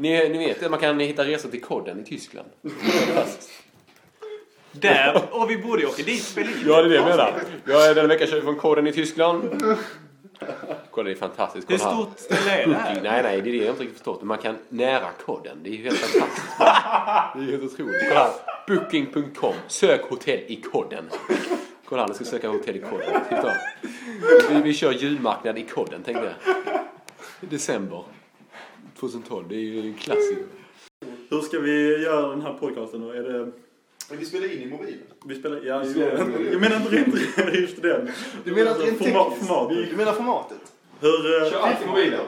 Ni, ni vet att man kan hitta resor till Kodden i Tyskland. Där, och vi borde ju åka dit och spela in. Ja, det är det jag menar. Jag är denna vecka kör vi från Kodden i Tyskland. Kolla, det är fantastiskt. Hur Kolla här. stort ställe är det här? Nej, nej, det är det jag inte riktigt förstått. Men man kan nära kodden. Det är ju helt fantastiskt. Det är ju helt otroligt. Kolla här. Booking.com. Sök hotell i kodden. Kolla här, nu ska jag söka hotell i kodden. Titta. Vi, vi kör julmarknad i kodden, tänkte jag. I december 2012. Det är ju en klassiker. Hur ska vi göra den här podcasten då? Är det... Men vi spelar in i mobilen. Vi spelar... Ja, jo, jag menar inte rent just den. Du menar inte rent Forma- tekniskt? format. Du menar formatet? Hur... eh, Kör allt i mobilen.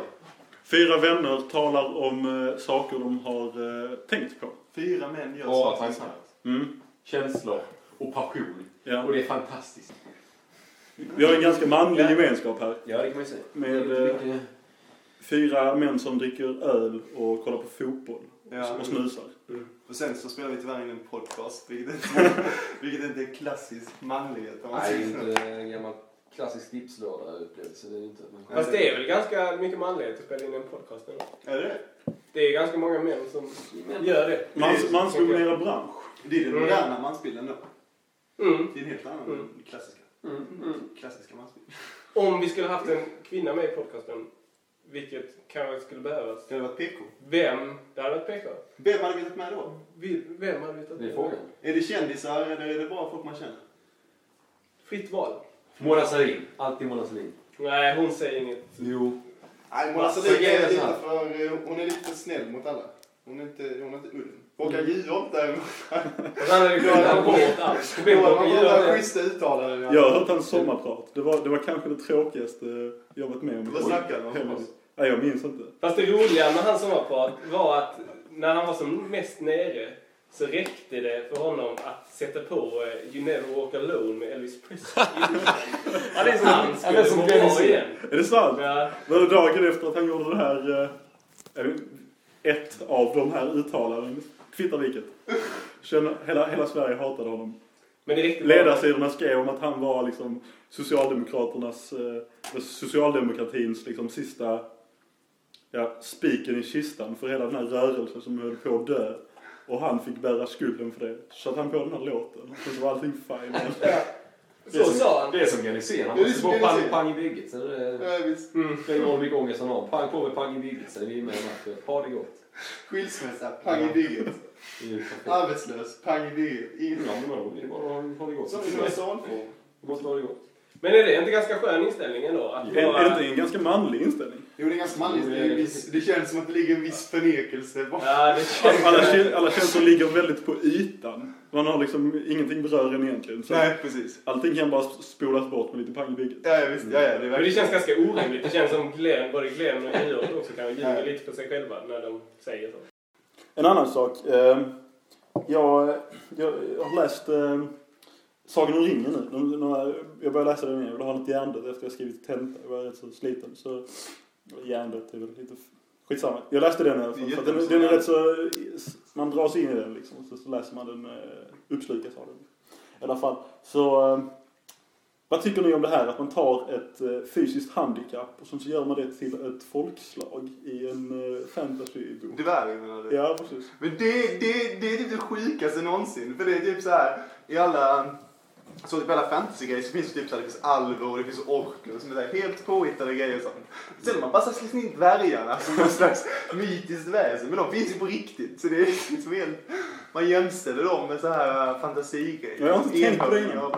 Fyra vänner talar om eh, saker de har eh, tänkt på. Fyra män gör Bara saker. tankar. Mm. Känslor och passion. Ja. Och det är fantastiskt. Vi har en ganska manlig gemenskap här. Ja, det kan man ju säga. Med fyra män som dricker öl och kollar på fotboll. Ja. Och snusar. Och sen så spelar vi tyvärr in en podcast, vilket inte, vilket inte är klassisk manlighet. om man Nej, inte en gammal klassisk tipslördag-upplevelse. Det är inte. Men... Fast det är väl ganska mycket manlighet att spela in en podcast ändå. Är det Det är ganska många män som gör det. Mans, mansdominerad bransch. det? är den Mm. moderna mansbilden då. Mm. Det är en helt annan Mm. klassiska. Mm. Mm. Klassiska mansbilden. Om vi skulle haft en kvinna med i podcasten, vilket kanske skulle behövas. Det hade varit PK. Vem? Det hade varit PK. Vem hade velat med då? Vi- Vem hade vi tagit Det är med? frågan. Är det kändisar eller är det bara folk man känner? Fritt val. Mona Sahlin. Alltid Mona Sahlin. Nej, hon säger inget. Jo. Nej, Mona Sahlin är lite för... eh, Hon är lite för snäll mot alla. Hon är inte, hon är inte ullen. Håkan Juholt däremot. Och sen hade klarat bort allt. Schyssta uttalanden. Jag har hört hans sommarprat. Det var, det var kanske det tråkigaste jag varit med om. Vad snackade han om? Nej, jag minns inte. Fast det roliga med hans sommarprat var att när han var som mest nere så räckte det för honom att sätta på eh, You Never Walk Alone med Elvis Presley. ja, det är som han skulle som må bra igen. Är det sant? Ja, Var det dagen efter att han gjorde det här... eh, är det Ett av de här uttalanden. Kvittar vilket. Hela, hela Sverige hatade honom. men. Ledarsidorna skrev om att han var liksom Socialdemokraternas, eh, socialdemokratins liksom sista ja, spiken i kistan för hela den här rörelsen som höll på att dö. Och han fick bära skulden för det. Så att han på den här låten. Och så var allting fine. Så sa han. Det är som Hysén. Han Det är måste som få Glenn pang, pang i bygget. Så det Ja, visst. Mm. spelar roll mycket ångest han har. Pang på med pang i bygget. Så är vi med i matchen. Ha det gott. Skilsmässa, pang i bygget. Det. Arbetslös, pang i bygget. Ingen Ja? Det är bara att ha det gott. Som universalform. Du måste ha det gott. Men är det inte ganska skön inställning ändå? Att Är, är det inte en ganska manlig inställning? Jo, det är ganska manligt. Det, är viss, det känns som att det ligger en viss förnekelse bakom. Ja, känns... Alla, alla känslor ligger väldigt på ytan. Man har liksom, ingenting berör en egentligen. Så Nej, precis. allting kan bara spolas bort med lite pang i bygget. Ja, ja, visst. Ja, ja, det är Men det verkligen. känns ganska orimligt. Det känns som Glenn, både Glenn och Juholt också kan ljuga Ja. lite på sig själva när de säger så. En annan sak. Eh, jag, jag, jag har läst eh, Sagan om ringen nu. Jag börjar läsa den igen. Jag vill ha lite hjärndött efter jag skrivit tenta. Jag var rätt så sliten. Så hjärndött är väl lite skitsamma. Jag läste den i alla fall. Den, den är rätt så... Man dras in i den liksom. Så, så läser man den, eh, uppslukas av den. I alla fall. Så... Eh, vad tycker ni om det här att man tar ett eh, fysiskt handikapp och sen så gör man det till ett folkslag i en fantasybok? Dvärg menar du? Ja, precis. Men det, det, det är typ det sjukaste någonsin. För det är typ så här i alla... Så typ alla fantasy-grejer så finns det typ så här, det finns alver och det finns orker och sånt där helt påhittade grejer och sånt. Sen har man bara slängt in dvärgarna som någon slags mytiskt väsen. Men de finns ju på riktigt. Så det är liksom helt... Man jämställer dem med så här fantasigrejer. Jag har inte tänkt på det innan.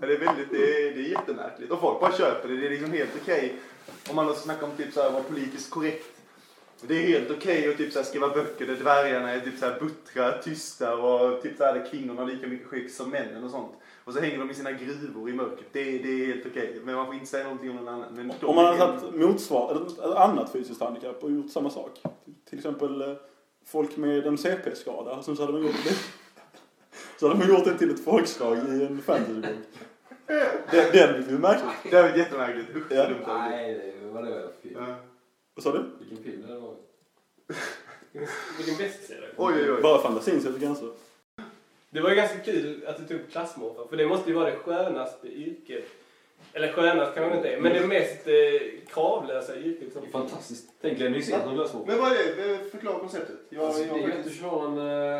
Det är väldigt, det är, det är jättemärkligt. Och folk bara köper det. Det är liksom helt okej. Om man då snackar om typ så här politiskt korrekt. Det är helt okej att typ så skriva böcker där dvärgarna är typ så här buttra, tysta och typ så här där kvinnorna har lika mycket skägg som männen och sånt. Och så hänger de i sina gruvor i mörkret. Det, är- det är helt okej. Men man får inte säga någonting om någon annan. Men Om man är hade tagit motsvar, ett annat fysiskt handikapp och gjort samma sak. Till exempel eh, folk med en CP-skada. Så hade man gjort det. Så hade man gjort det till ett folkslag i en fantasybok. Det, det hade blivit märkligt. Det är jättemärkligt. Usch, Ja. dumt. Nej, det var det för film. Ja. Vad sa du? Vilken film det var. Vilken bästsäljare. Oj, oj, oj. Bara fantasin sätter gränser. Det var ju ganska kul att du tog upp klassmorfar, för det måste ju vara det skönaste yrket Eller skönast kanske inte är, men det mest eh, kravlösa yrket som Det är fantastiskt. Tänk Lenny Hysén som lösmål. Men vad är det? Förklara konceptet. Jag, Alltså, jag, det är ju att du kör en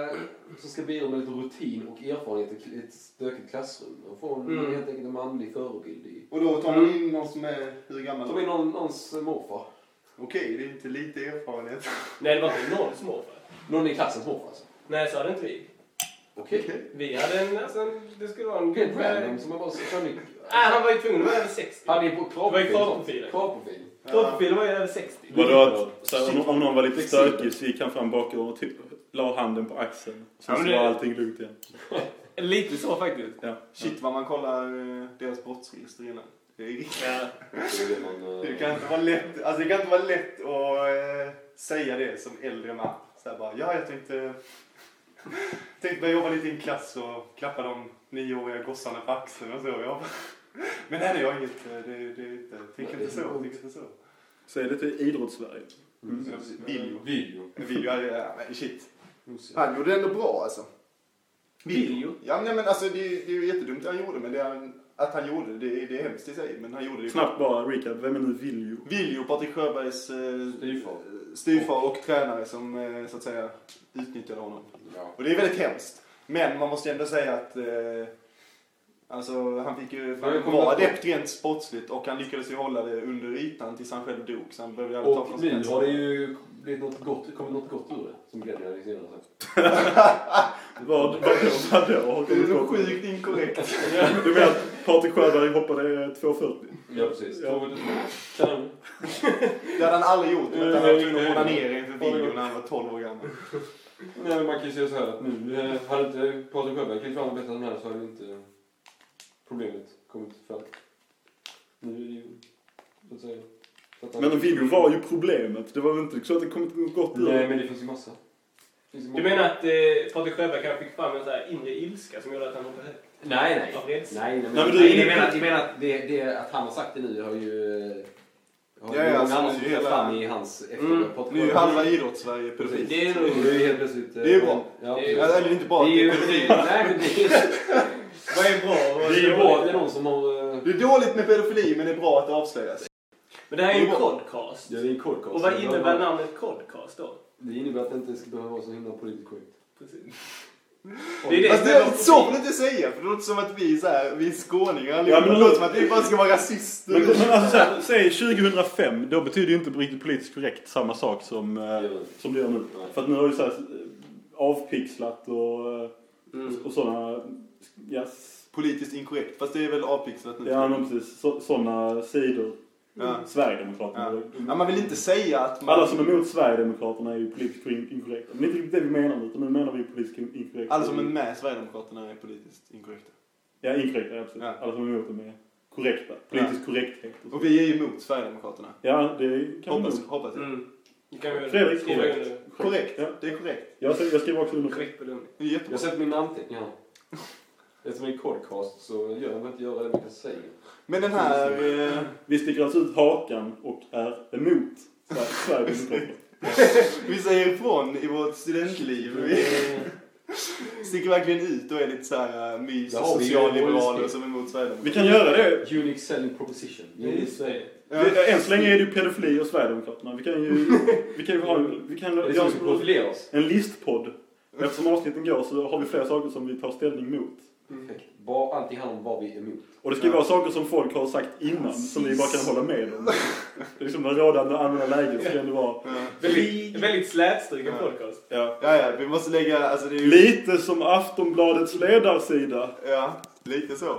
eh, som ska bidra med lite rutin och erfarenhet i ett stökigt klassrum. Och få en, Mm. helt enkelt en manlig förebild i... och då tar man in någon som är hur gammal? Tar vi någon, någons morfar. Okej, det är inte lite erfarenhet. Nej, det var inte noll småfall. Någon i klassens morfar alltså. Nej, så hade inte vi. Okej. Vi hade en, alltså, det skulle vara en Helt gubbe... random som man bara kör ner. Nej, han var ju tvungen att vara över 60. Han är på Det var ju kravprofil. kravprofilen. Kravprofil. Kravprofilen var ju över 60. Vadå att så här, om, om någon var lite stökig så gick han fram bakåt och typ, la handen på axeln. Sen Ja, så det- var allting lugnt igen. Lite så faktiskt. Ja. Shit vad man kollar eh, deras brottsregister innan. Det är. Ja. Det kan inte vara lätt, alltså det kan inte vara lätt att eh, säga det som äldre man. Så här bara, ja jag tänkte, tänkte börja jobba lite i en klass och klappa de nioåriga gossarna på axeln och så. Jag men nej, jag har inget, eh, det, det är inte, tänk inte det är så, tänk inte så. Säg det till idrottssverige. Mm. Ja, ja, men shit. Han gjorde det ändå bra alltså. Video? Ja, nej, men alltså det, är- det är ju jättedumt det han gjorde, men det är, att han gjorde det, det är, hemskt i sig. Men han gjorde det Snabbt bara recap. Vem är nu Viljo? Viljo, Patrik Sjöbergs eh, Styvfar. styvfar och tränare som eh, så att säga utnyttjade honom. Ja. Och det är väldigt hemskt. Men man måste ju ändå säga att eh, alltså, han fick ju vara ihåg. adept rent sportsligt och han lyckades ju hålla det under ytan tills han själv dog. Så han behövde aldrig ta Och nu har det ju blivit något gott, kommit något gott ur det. Som Glenn hade senare sagt. Vad, vad, vad då? Det är så sjukt inkorrekt. Du menar att Patrik Sjöberg hoppade 2,40? Ja precis. Ja. Det hade han aldrig gjort. Han var tvungen att onanera inför video när han var 12 år gammal. Nej men man kan ju säga så här att nu eh, hade inte Patrik Sjöberg klivit fram om det här så hade inte problemet kommit fram. Nu är det ju, så att säga. så att han- Men Viljo var ju problemet. Det var väl inte så att det kommit något gott ur Nej men det finns ju massa. Det finns ju Du många- menar att eh, Patrik Sjöberg kanske fick fram en så här inre ilska som gjorde att han hoppade högt? Nej nej. Av rädsla? Nej, nej, men, Nej, nej, men du- jag menar, jag menar att, det, det, att han har sagt det nu har ju... eh, Har Ja, ju ja, många alltså, andra det som är fört hela- fram i hans Mm. Nu är ju halva idrottssverige Precis. pedofil. Det är nog... Det är ju helt plötsligt... eh, Det är bra. Ja, Det är- Ja, Eller inte bara det att är det ju... är. Nej men det är, Vad är bra? det är ju bra att det är någon som har... eh, Det är dåligt med pedofili men det är bra att det avslöjas. Men det här är ju en podcast. Ja, det är en podcast. Och vad innebär namnet podcast då? Det innebär att det inte ska behöva vara så himla politiskt korrekt. Precis. Det är det Alltså, som är det, så får du inte säga, för det låter som att vi är, så här, vi är skåningar allihopa. Ja, men det låter som att vi bara ska vara rasister. Men, men alltså, så här, säg 2005, då betyder ju inte riktigt politiskt korrekt samma sak som, eh, som det gör nu. För att nu har ju så här, eh, avpixlat och, eh, Mm. och sådana, ja, s- Politiskt inkorrekt, fast det är väl avpixlat nu. ja men precis, så, sådana sidor. Ja. Sverigedemokraterna. Ja. Ja, man vill inte säga att man... Alla som är emot Sverigedemokraterna är ju politiskt in- inkorrekta. Men det är inte riktigt det vi menar nu, utan nu menar vi politiskt in- inkorrekta. Alla som är med Sverigedemokraterna är politiskt inkorrekta. Ja, inkorrekta, ja, precis. Ja. Alla som är emot dem är korrekta. Politisk korrekthet. Och. Och vi är ju emot Sverigedemokraterna. Ja, det kan vi Hoppas, nog. hoppas jag. Mm. Fredrik, korrekt. Korrekt, Ja. det är korrekt. Jag, jag skriver också under. Korrekt bedömning. Det är jättebra. Jag sätter min anteckning här. Eftersom det är en podcast så gör jag inte göra det man kan säga. Men den här... Eh, Vi sticker alltså ut hakan och är emot Sver- Sverigedemokraterna. vi säger ifrån i vårt studentliv. Vi sticker verkligen ut och är lite såhär mys har vi ju socialliberaler som är emot Sverigedemokraterna. Vi kan göra det. Unique selling proposition. Just det. Vi, än så länge är det ju pedofili och Sverigedemokraterna. Vi kan ju, vi kan ju ha en, vi kan vi profilerar oss. en listpodd. Eftersom avsnitten går så har vi flera saker som vi tar ställning mot. Perfekt. Bara allting handlar om vad vi är emot. Och det ska ju vara saker som folk har sagt innan som vi bara kan hålla med om. Det är liksom det rådande allmänna läget ska ändå vara. Ja. Väldigt, väldigt slätstruken Ja. podcast. Ja. Ja, ja, vi måste lägga, alltså det är ju... Lite som Aftonbladets ledarsida. Ja, lite så.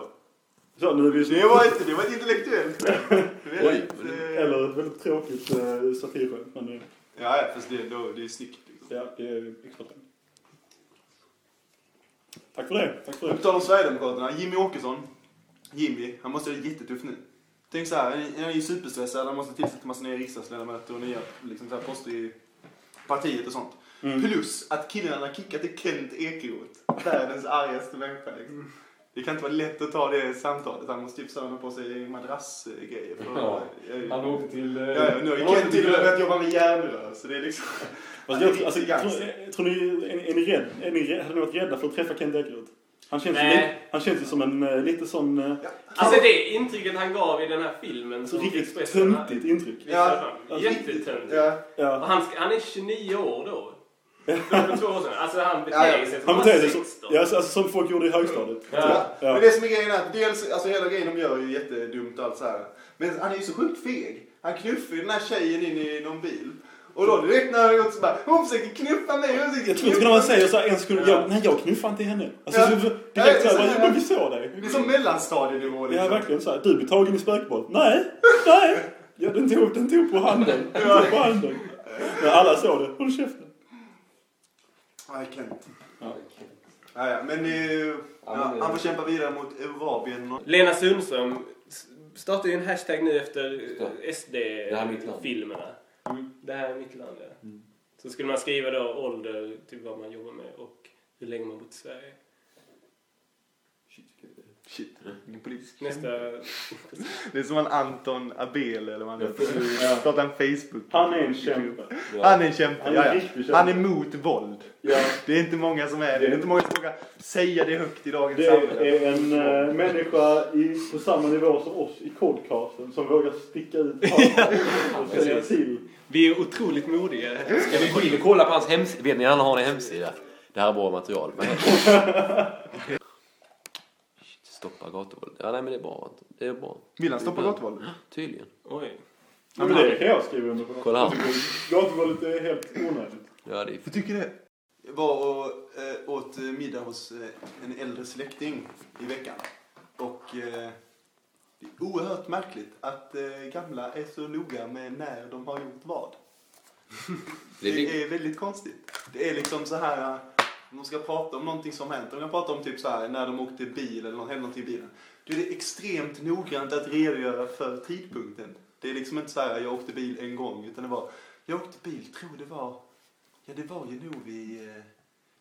Så, nu är vi Det var ett, det var ett intellektuellt. Väldigt, eh, Eller ett väldigt tråkigt äh, satirskämt. Men eh, Ja, fast det, då, det är snyggt. Liksom. ja, det är extra tack. Tack för det. Tack för På det. tal om Sverigedemokraterna, Jimmy Åkesson. Jimmy, han måste ha det jättetufft nu. Tänk så här, han är ju superstressad, han måste tillsätta massa nya riksdagsledamöter och nya liksom så här, poster i partiet och sånt. Mm. Plus att killen har kickat till Kent Ekeroth. Världens argaste människa liksom. Det kan inte vara lätt att ta det samtalet. Han måste typ samla på sig madrassgrejer. Ja. ja, Han åkte till... eh, ja, ja, nu har ju Kent till och med börjat jobba med järnrör. Så det är liksom... Fast jag, alltså, Riktig gangster. tror, tror ni, är, är ni rädd, är ni rädd, hade ni varit rädda för att träffa Kent Ekeroth? Han känns, ju han känns ju som en eh, lite sån eh, Alltså det intrycket han gav i den här filmen som riktigt Expressen töntigt intryck. Ja, Ja. Jättetöntigt. Ja. Ja. han, han är 29 år då. Det var för två år sedan. Alltså han beter sig som Han beter var sig som, 16. ja, alltså, som folk gjorde i högstadiet. Ja. Ja. Men det som är grejen är att dels, alltså hela grejen de gör är ju jättedumt och allt så här. Men han är ju så sjukt feg. Han knuffar ju den här tjejen in i någon bil. Och då direkt när han har gjort så bara, hon försöker knuffa mig, hon försöker Jag tror inte när man säger så här en sekund, jag, nej jag knuffar inte henne. Alltså Ja. så, direkt det är så men vi såg dig. Det är som mellanstadienivå liksom. Ja verkligen så här, du blir tagen i spökboll. Nej, nej. Ja, den, tog, den tog på handen. Den tog på handen. Ja, alla såg det. Håll käften. Verkligen. Ja. Ja, ja, men ju, Ja, han får kämpa vidare mot Eurabien. och- Lena Sundström startar ju en hashtag nu efter SD-filmerna. Mm. Det här är mitt land, ja. Så skulle man skriva då ålder, typ vad man jobbar med och hur länge man bott i Sverige. Shit, ingen politisk Nästa... Det är som en Anton Abel eller vad han heter. Ja. Starta en Facebook. Han är en kämpe. Han är en kämpe. Han är en ja, ja. kämpe. Han är mot våld. Ja, Det är inte många som är det. Det är inte många som vågar säga det högt i dagens det samhälle. är en äh, människa i, på samma nivå som oss i podcasten som vågar sticka ut handen och säga till. Vi är otroligt modiga. Ska vi gå in och kolla på hans hemsida? Vet ni, han har en hemsida. Det här är bra material. Vad heter det? Shit, Stoppa gatuvåld. Ja, nej men det är bra. Det är bra. Vill han stoppa gatuvåldet? Tydligen. Oj. Ja, men det kan jag skriva under på. Kolla här. Gatuvåldet är helt onödigt. Ja, det är Jag tycker det. Jag var och eh, åt eh, middag hos eh, en äldre släkting i veckan. Och eh, det är oerhört märkligt att gamla är så noga med när de har gjort vad. Det är väldigt konstigt. Det är liksom så här, om de ska prata om någonting som hänt, om jag pratar om typ så här när de åkte bil eller något, hände någonting i bilen. Då är det extremt noggrant att redogöra för tidpunkten. Det är liksom inte så här, jag åkte bil en gång, utan det var, jag åkte bil, tror det var, ja det var ju nog vid, eh,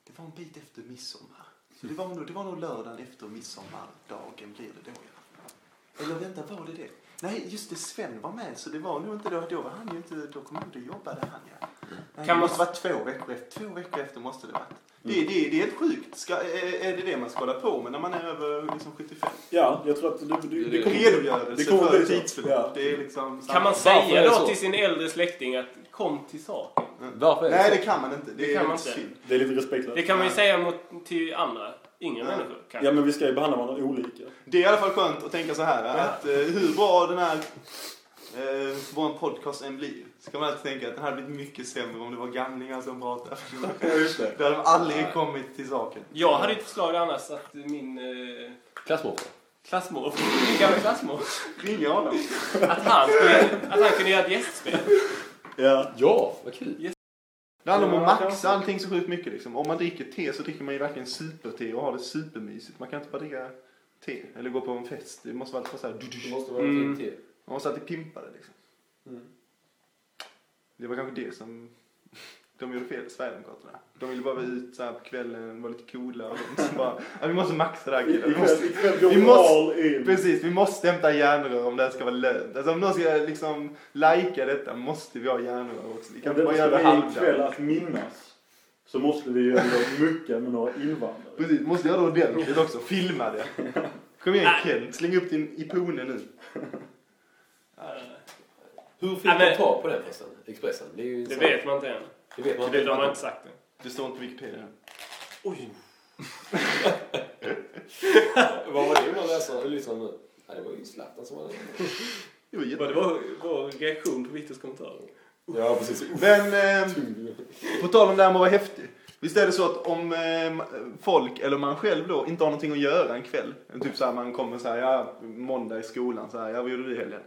det var en bit efter midsommar. Så det var nog, det var nog lördagen efter midsommardagen blir det då ja. Eller vänta, var det det? Nej, just det, Sven var med, så det var nog inte då, då var han ju inte, då kom han inte jobba jobbade han ja. Kan måste vara två veckor efter, två veckor efter måste det varit. Det, det, det är helt sjukt. Ska, är, är det det man ska hålla på med när man är över liksom 75? Ja, jag tror att du, du, det kommer... Redogörelse det kommer för tidsförlopp. Ja. Det är liksom... Kan man Varför säga då till sin äldre släkting att kom till saken? Varför är det Nej, så? det kan man inte. Det, Det kan man inte. synd. Det är lite respektlöst. Det kan man ju Ja. säga mot, till andra yngre Ja. människor. Kanske. Ja, men vi ska ju behandla varandra olika. Det är i alla fall skönt att tänka så här att eh, hur bra den här eh, vår podcast än blir så kan man alltid tänka att den hade blivit mycket sämre om det var gamlingar som pratade. Då hade de aldrig kommit till saken. Jag hade ett förslag annars att min eh, Klassmorfar. klassmor, min gamla klassmor, Ringa honom. att han, skulle, att han kunde göra ett gästspel. Ja. Ja, vad kul. Det handlar om Ja, att maxa allting så sjukt mycket liksom. Om man dricker te så dricker man ju verkligen super-te och har det supermysigt. Man kan inte bara dricka te eller gå på en fest. Det måste vara alltid så här... Det måste vara Mm. till. Man måste alltid pimpa det liksom. Mm. Det var kanske det som de gjorde fel, Sverigedemokraterna. De ville bara vara ut så på kvällen, vara lite coola och så bara, ja, vi måste maxa det här killar. Vi måste, vi måste- precis, vi måste hämta järnrör om det här ska vara lönt. Alltså om någon ska liksom lajka detta måste vi ha järnrör också. Vi kan Om inte bara det göra det halvdant. kväll att minnas så måste vi ju ändå mucka med några invandrare. Precis, måste göra det ordentligt också. Filma det. Kom igen. Kent, släng upp din ipone nu. Hur fick Ja, men- de tag på den förresten? Expressen? Det, är ju Det vet man inte än. Det vet man Det, inte. de har inte sagt det. Det står inte på Wikipedia. Oj. Vad var det man och lyssnar nu? Nej, det var ju Zlatan som var det. Det var det var vår reaktion på Vitters kommentarer. Ja, precis. Men eh, på tal om det här med att vara häftig. Visst är det så att om eh, folk, eller man själv då, inte har någonting att göra en kväll. Typ så här, man kommer så här, ja, måndag i skolan, så här, ja vad gjorde du i helgen?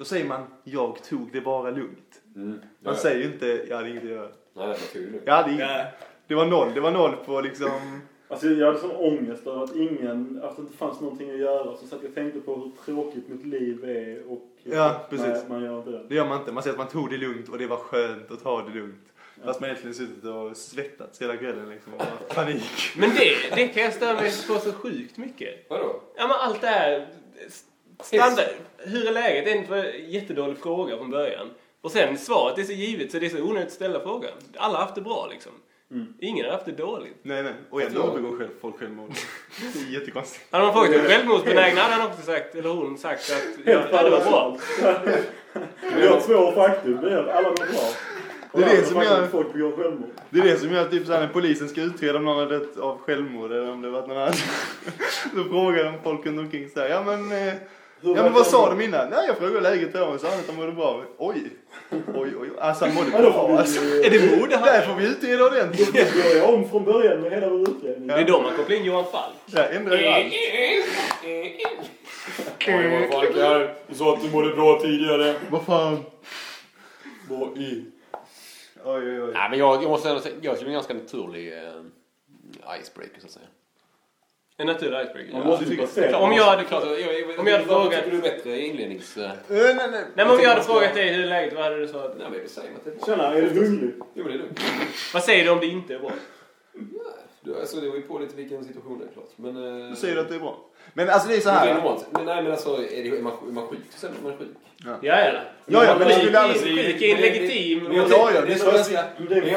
Då säger man, jag tog det bara lugnt. Mm. Man Ja. säger ju inte, jag hade inget att göra. Nej, jag tog det. Jag hade inget. Ja. Det var noll, det var noll på liksom... Alltså jag hade sån ångest över att ingen, att det inte fanns någonting att göra. Så satt jag tänkte på hur tråkigt mitt liv är och... Ja, precis. Man gör det. Det gör man inte. Man säger att man tog det lugnt och det var skönt att ta det lugnt. Fast man egentligen suttit och svettats hela kvällen liksom. Och bara panik. Men det, det kan jag störa mig på så sjukt mycket. Vadå? Ja men allt det här... Standard. Hur är läget? Det är en jättedålig fråga från början. Och sen svaret är så givet så det är så onödigt att ställa frågan. Alla har haft det bra liksom. Ingen har haft det dåligt. Nej, nej. Och ändå begår själv, folk självmord. Det är jättekonstigt. Hade man frågat hur självmordsbenägna hade han också sagt, eller hon sagt att ja, det var bra. Vi har två faktum. Det är att alla mår bra. Det är det som gör- folk begår självmord. Det är det som gör att typ såhär, när polisen ska utreda om någon har dött av självmord eller om det varit någon annan. Då frågar de folk runt omkring såhär, ja men, eh, Hur ja men vad sa de innan? Nej jag frågade läget då och sa han att han mådde bra. Oj, oj, oj. Alltså han mådde Ja, bra alltså. Är det mord det Där här? får vi utreda ordentligt. Då går jag om från början med hela vår utredning. Det är då man kopplar in Johan Falk. Där ändrar ju allt. Oj, vad folk är. Du sa att du mådde bra tidigare. Vad fan. Vad i? Oj, oj, oj. Nej, men jag, jag måste ändå säga, jag det är en ganska naturlig eh, icebreaker så att säga. En naturlig icebreaker. Man Ja. måste tycka. Om jag hade Klart, Om jag hade vad frågat- tycker du är bättre inlednings... eh, nej, nej. Nej men om jag hade frågat dig hur är läget, vad hade du sagt? Nej men det säger man inte. Tjena, är du hungrig? Jo men det är lugnt. Vad säger du om det inte är bra? Du, alltså, det var ju på lite vilken situation det är klart. Men... Eh, Då säger du att det är bra. Men alltså det är så det är här. normalt. Men nej men alltså, är, det, är, man, är man sjuk till exempel? Är man sjuk? Ja, ja. Ja, ja, men det skulle aldrig- Sjuk är en legitim... Ja, ja, det är så Så ska-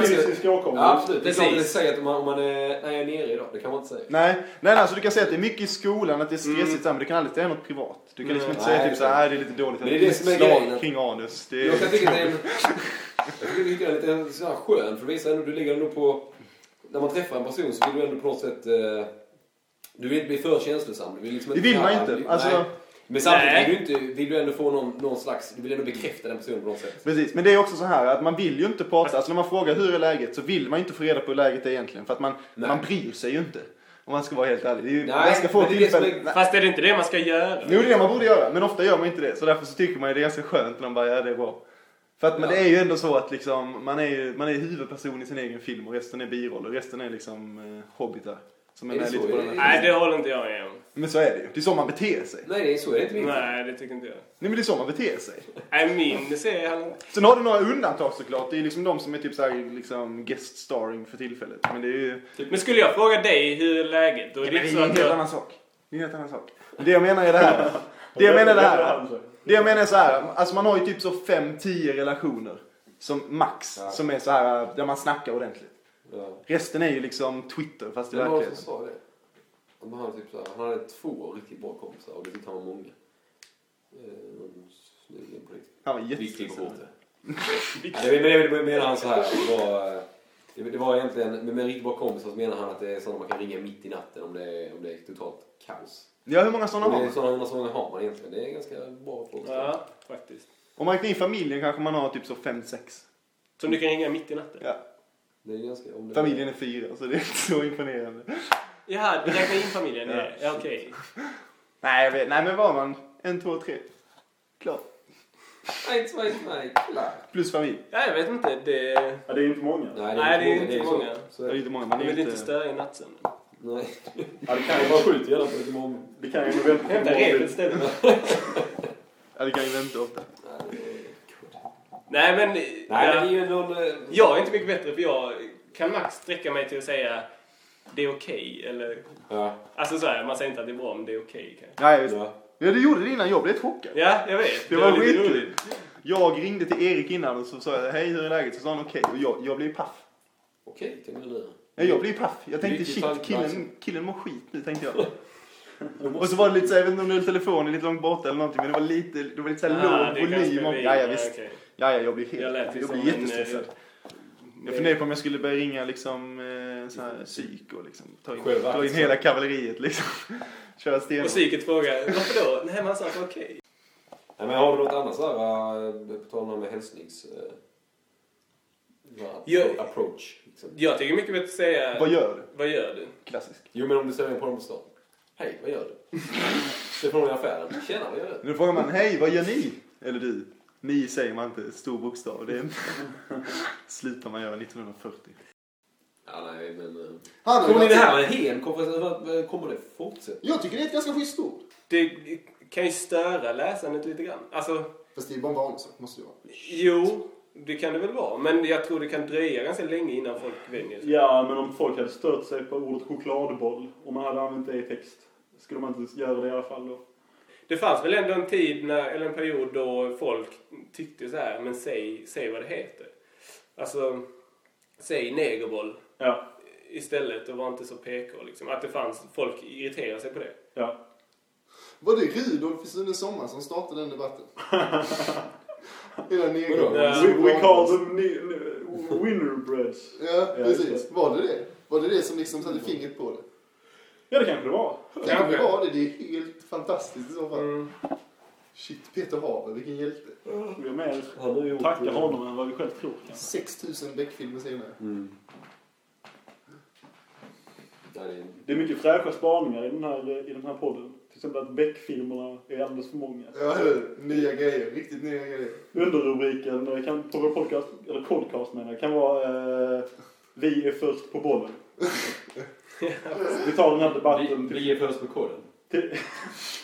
fysisk åkomma. Ja, absolut. Det är klart att det säger att om man, om man är, nej, jag är nere idag. Det kan man inte säga. Nej, nej, nej, alltså du kan säga att det är mycket i skolan, att det är stressigt Mm. så här, men du kan aldrig säga något privat. Du kan liksom inte Nej, säga typ så här, det är lite dåligt. Men det är det som är grejen, anus. Det Jag kan tycka att det är en... Jag tycker det är lite så här skön, för det visar ändå, du ligger ändå på... När man träffar en person så vill du ändå på något sätt... Eh, du vill inte bli för känslosam. Du vill liksom Det vill man inte. nej. Alltså- Men samtidigt Nej. vill du, inte, vill du ändå få någon, någon slags... Du vill ändå bekräfta den personen på något sätt. Precis, men det är också så här att man vill ju inte prata, alltså när man frågar hur är läget så vill man inte få reda på hur läget är egentligen. För att man, Nej. man bryr sig ju inte. Om man ska vara helt ärlig. Det är ju Nej, ganska få men det är det som tillfällen. är- Nej. Fast är det inte det man ska göra? Jo, det är det man borde göra, men ofta gör man inte det. Så därför så tycker man ju det är ganska skönt när de bara, ja det är bra. För att men Ja. det är ju ändå så att liksom, man är ju man är huvudperson i sin egen film och resten är biroller. Resten är liksom eh, hobbitar. Som är Är det lite på Är den här. Nej, det håller inte jag med om. Men så är det ju. Det är så man beter sig. Nej, det är så är det inte min Nej, det tycker inte jag. Nej men det är så man beter sig. Nej, min serie han... Sen har du några undantag såklart. Det är liksom de som är typ såhär liksom guest starring för tillfället. Men det är ju... Men skulle jag fråga dig hur är läget? Då är Ja, det det inte är en helt jag... annan sak. Det är en helt annan sak. Det jag menar är det här. Det jag menar är det här. Det jag menar är så här. Alltså man har ju typ så 5-10 relationer. Som max. Ja. Som är så här där man snackar ordentligt. Ja. Resten är ju liksom Twitter fast i Det var som verkligheten. sa det. Han hade, typ så här, han hade två riktigt bra kompisar och det tyckte han var många. Eh, någon snygg på riktigt. Han var Viktig jättestressad. reporter. Nej, men det menar han så här. Var, det, det var egentligen, med en riktigt bra kompis så menar han att det är sådana man kan ringa mitt i natten om det är, om det är totalt kaos. Ja, hur många sådana har det är man? sådana, sådana har man egentligen. Det är ganska bra fråga. Ja, faktiskt. Om man räknar in familjen kanske man har typ så 5-6. Som du kan ringa mitt i natten? Ja. Det är ganska, om det Familjen är fyra så det är inte så imponerande. Jaha, du räknar in familjen? Ja. Okej. Nej, jag vet, nej men var man en, två, tre. Klart. Nej, nej, nej, klart. Plus familj. Ja, jag vet inte. Det... Ja, det är inte många. Nej, Nej, det är inte så. många. Så, Det är inte många. Man vill inte... störa i nattsömnen. nej. Ja, det kan Det ju var sjukt gärna på lite imorgon. Det kan ju vänta Hämta repet istället. Ja, det kan ju vänta ofta. Nej, det men... Nej, ja, det är ju någon... Jag är inte mycket bättre för jag kan max sträcka mig till att säga det är okej. eller... Ja. Alltså så här, man säger inte att det är bra, men det är okej kanske. Nej, visst. ja. Ja, du gjorde det innan jag blev chockad. Ja, jag vet. Det var lite skitkul. Jag ringde till Erik innan och så sa jag hej hur är läget? Så sa han okej och jag, jag blev paff. Okej, tänkte du. Ja, jag blev paff. Jag tänkte shit killen, killen mår skit nu tänkte jag. Och så var det lite så jag vet inte om det är telefonen lite långt borta eller någonting men det var lite, det var lite så här Ah, låg det volym. Ja, ja visst. okej. Ja, ja, jag blev helt, Jag jag, blev en, jättestressad. eh, Jag funderade på om jag skulle börja ringa liksom eh, så här psyk och liksom ta in, Själv ta in hela kavalleriet liksom. Köra stenhårt. Och psyket frågar varför då? Nej, men han sa att det var okej. Nej, men har du något annat sådär, eh, på tal om hälsnings... eh, Jo. Approach. Liksom. Jag tycker mycket bättre att säga Vad gör du? vad gör du? Klassisk. Jo, men om du ställer på dem på stan. Hej, vad gör du? Det från i affären. Tjena, vad gör du? Nu frågar man, hej vad gör ni? Eller du. Ni säger man inte, stor bokstav. Det slutar man göra 1940. Ja, nej, men... eh, Han Kommer ni det här med hen? Kommer, kommer det fortsätta? Jag tycker det är ett ganska schysst ord. Det kan ju störa läsandet lite grann. Alltså, Fast det är bara en sak, måste det vara. jo, det kan det väl vara. Men jag tror det kan dröja ganska länge innan folk vänjer sig. Ja, men om folk hade stört sig på ordet chokladboll och man hade använt det i text, skulle man inte göra det i alla fall då? Det fanns väl ändå en tid, när, eller en period då folk tyckte så här, men säg, säg vad det heter. Alltså, säg negerboll Ja, istället och var inte så PK. Liksom. Att det fanns, folk irriterar sig på det. ja. Var det Rudolf i Sune Sommar som startade den debatten? Hela negerbollen. Ja. We, we call them ne- ne- winnerbreads. Ja, precis. Var det det? Var det det som liksom satte fingret på det? Ja, det kanske det var. Kanske det var det. Det är helt fantastiskt i så fall. Mm. Shit, Peter Haber, vilken hjälte. Vi är mer Han har gjort... tackar honom än vad vi själv tror. kanske. 6000 Beck-filmer senare. Mm. Det är... Mycket fräscha spaningar i den här, i den här podden. Till exempel att Beck-filmerna är alldeles för många. Ja? Nya grejer. Riktigt nya grejer. Underrubriken eh, kan, på vår podcast, eller podcast menar jag, kan vara eh, Vi är först på bollen. Vi tar den här debatten Vi, vi är först på koden. till,